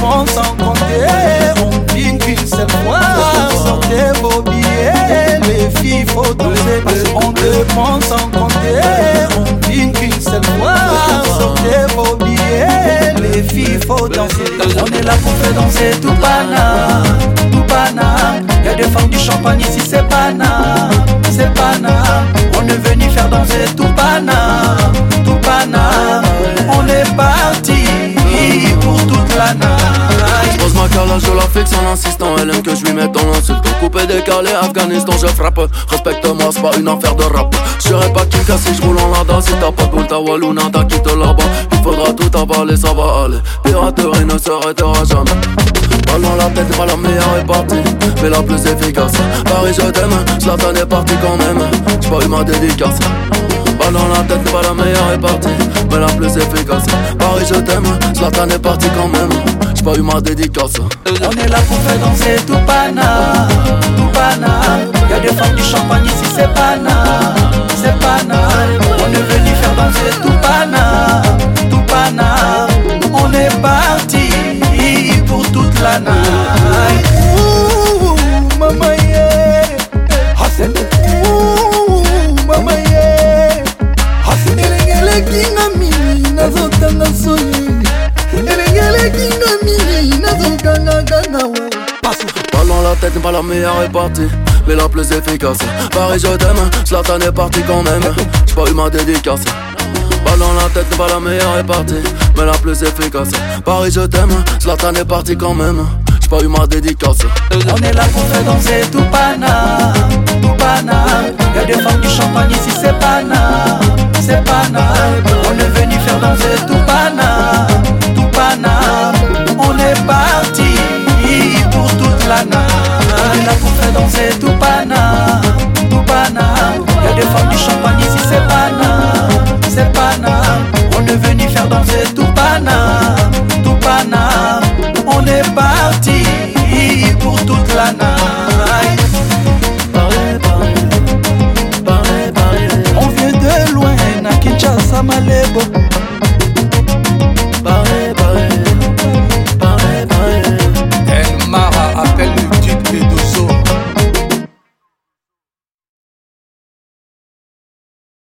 font sans compter. On dit qu'une seule fois, sortez vos billets. Les filles, faut doser deux. On dépense sans compter. On dit qu'une seule fois, sortez vos billets. Les filles, faut danser. On est là pour faire danser tout pana, tout pana. Y'a des femmes du champagne ici, c'est pana, c'est pana. On est venu faire danser tout pana, tout pana. On est parti. Je la fixe en insistant. Elle aime que je lui mette dans l'insulte. Coupé, décalé, Afghanistan, je frappe. Respecte-moi, c'est pas une affaire de rap. Je serai pas Kinka si je roule en lada. Si t'as pas de boule, ta Wallouna, t'as là-bas. Il faudra tout avaler, ça va aller. Piraterie ne s'arrêtera jamais. Balle dans la tête, pas la meilleure est partie, mais la plus efficace. Paris, je t'aime, Zlatan est parti quand même. J'ai pas eu ma dédicace. Balle dans la tête, pas la meilleure est partie, mais la plus efficace. Je t'aime, Zlatan est parti quand même. J'ai pas eu ma dédicace. On est là pour faire danser tout pana, tout pana. Y'a des femmes du champagne ici, c'est pana, c'est pana. On est venu faire danser tout tête n'est pas la meilleure répartie mais la plus efficace. Paris je t'aime, Slatan est parti quand même. J'ai pas eu ma dédicace Balle dans la tête n'est pas la meilleure répartie Mais la plus efficace. Paris je t'aime, Slatan est parti quand même. J'ai pas eu ma dédicace On est là pour faire danser tout pana Tout pana. Y'a des femmes du champagne ici c'est pana C'est pana.